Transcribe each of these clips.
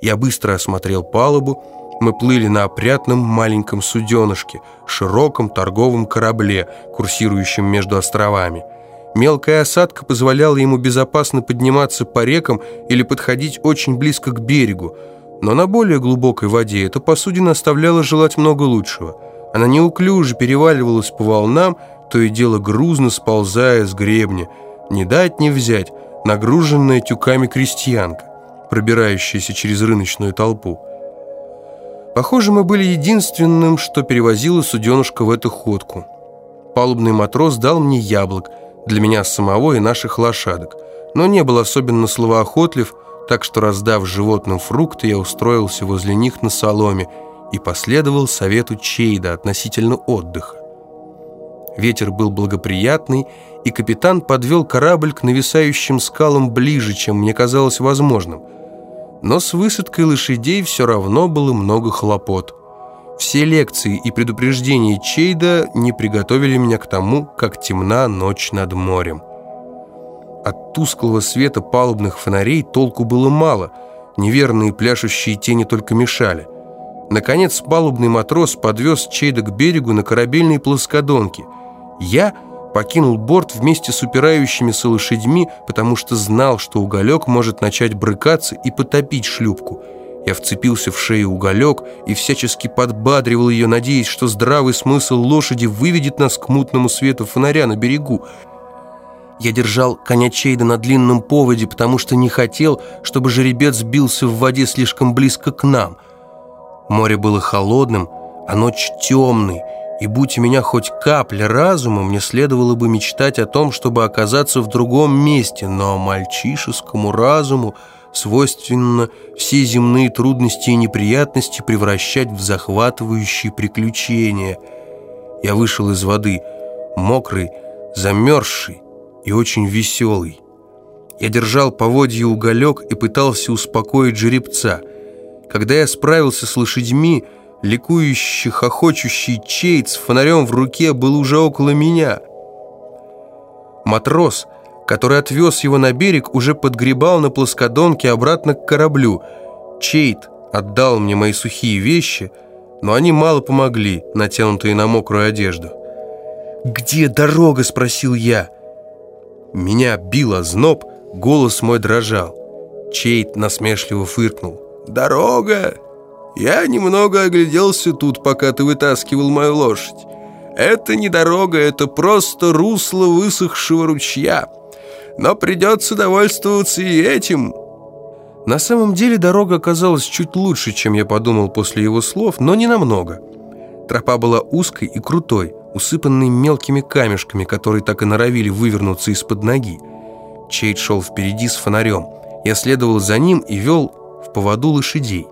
Я быстро осмотрел палубу. Мы плыли на опрятном маленьком суденышке, широком торговом корабле, курсирующем между островами. Мелкая осадка позволяла ему безопасно подниматься по рекам или подходить очень близко к берегу, но на более глубокой воде эта посудина оставляла желать много лучшего. Она неуклюже переваливалась по волнам, то и дело грузно сползая с гребня. Не дать не взять, нагруженная тюками крестьянка, пробирающаяся через рыночную толпу. Похоже, мы были единственным, что перевозило суденушка в эту ходку. Палубный матрос дал мне яблок, для меня самого и наших лошадок, но не был особенно словоохотлив, так что, раздав животным фрукты, я устроился возле них на соломе и последовал совету Чейда относительно отдыха. Ветер был благоприятный, и капитан подвел корабль к нависающим скалам ближе, чем мне казалось возможным – но с высадкой лошадей все равно было много хлопот. Все лекции и предупреждения Чейда не приготовили меня к тому, как темна ночь над морем. От тусклого света палубных фонарей толку было мало, неверные пляшущие тени только мешали. Наконец палубный матрос подвез Чейда к берегу на корабельной плоскодонке. Я – покинул борт вместе с упирающимися лошадьми, потому что знал, что уголек может начать брыкаться и потопить шлюпку. Я вцепился в шею уголек и всячески подбадривал ее, надеясь, что здравый смысл лошади выведет нас к мутному свету фонаря на берегу. Я держал коня Чейда на длинном поводе, потому что не хотел, чтобы жеребец сбился в воде слишком близко к нам. Море было холодным, а ночь темной, и будь у меня хоть капля разума, мне следовало бы мечтать о том, чтобы оказаться в другом месте, но мальчишескому разуму свойственно все земные трудности и неприятности превращать в захватывающие приключения. Я вышел из воды, мокрый, замерзший и очень веселый. Я держал поводье уголек и пытался успокоить жеребца. Когда я справился с лошадьми, ликующий, хохочущий Чейт с фонарем в руке был уже около меня. Матрос, который отвез его на берег, уже подгребал на плоскодонке обратно к кораблю. Чейт отдал мне мои сухие вещи, но они мало помогли, натянутые на мокрую одежду. «Где дорога?» – спросил я. Меня бил зноб, голос мой дрожал. Чейт насмешливо фыркнул. «Дорога? Я немного огляделся тут, пока ты вытаскивал мою лошадь. Это не дорога, это просто русло высохшего ручья. Но придется довольствоваться и этим». На самом деле дорога оказалась чуть лучше, чем я подумал после его слов, но не намного. Тропа была узкой и крутой, усыпанной мелкими камешками, которые так и норовили вывернуться из-под ноги. Чейд шел впереди с фонарем. Я следовал за ним и вел в поводу лошадей.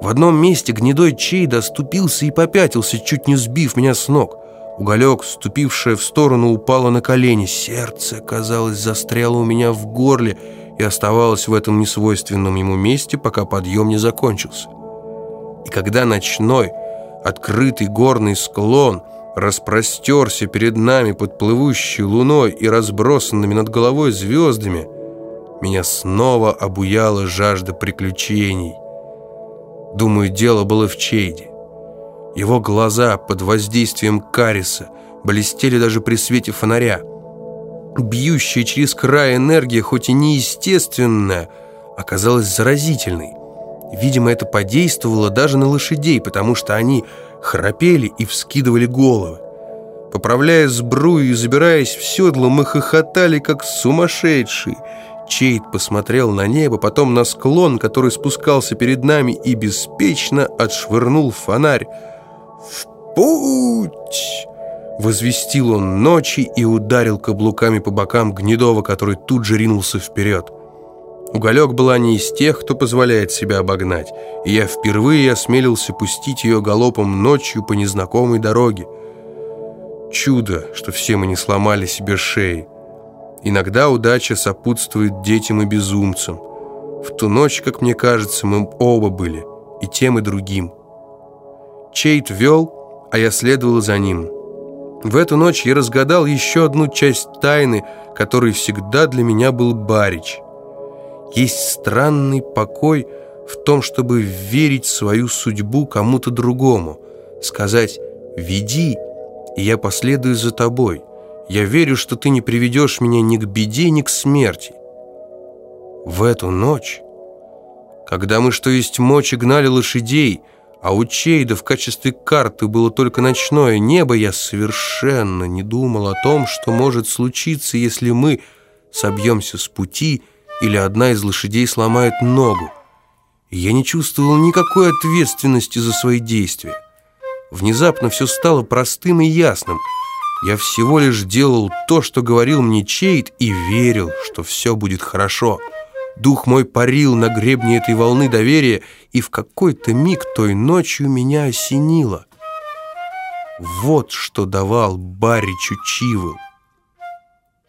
В одном месте гнедой чей доступился и попятился, чуть не сбив меня с ног. Уголек, ступившее в сторону, упало на колени. Сердце, казалось, застряло у меня в горле и оставалось в этом несвойственном ему месте, пока подъем не закончился. И когда ночной, открытый горный склон распростерся перед нами под плывущей луной и разбросанными над головой звездами, меня снова обуяла жажда приключений. Думаю, дело было в Чейде. Его глаза под воздействием кариса блестели даже при свете фонаря. Бьющая через край энергия, хоть и неестественная, оказалась заразительной. Видимо, это подействовало даже на лошадей, потому что они храпели и вскидывали головы. Поправляя сбрую и забираясь в седло, мы хохотали, как сумасшедшие – Чейд посмотрел на небо, потом на склон, который спускался перед нами, и беспечно отшвырнул фонарь. «В путь!» Возвестил он ночи и ударил каблуками по бокам Гнедова, который тут же ринулся вперед. Уголек была не из тех, кто позволяет себя обогнать, и я впервые осмелился пустить ее галопом ночью по незнакомой дороге. Чудо, что все мы не сломали себе шеи. Иногда удача сопутствует детям и безумцам. В ту ночь, как мне кажется, мы оба были, и тем, и другим. Чейт вел, а я следовал за ним. В эту ночь я разгадал еще одну часть тайны, которой всегда для меня был Барич. Есть странный покой в том, чтобы верить свою судьбу кому-то другому, сказать «веди», и я последую за тобой. Я верю, что ты не приведешь меня ни к беде, ни к смерти. В эту ночь, когда мы, что есть мочи, гнали лошадей, а у Чейда в качестве карты было только ночное небо, я совершенно не думал о том, что может случиться, если мы собьемся с пути или одна из лошадей сломает ногу. Я не чувствовал никакой ответственности за свои действия. Внезапно все стало простым и ясным. Я всего лишь делал то, что говорил мне Чейд, и верил, что все будет хорошо. Дух мой парил на гребне этой волны доверия, и в какой-то миг той ночью меня осенило. Вот что давал Баричу Чивыл.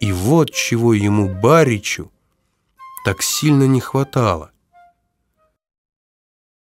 И вот чего ему, Баричу, так сильно не хватало.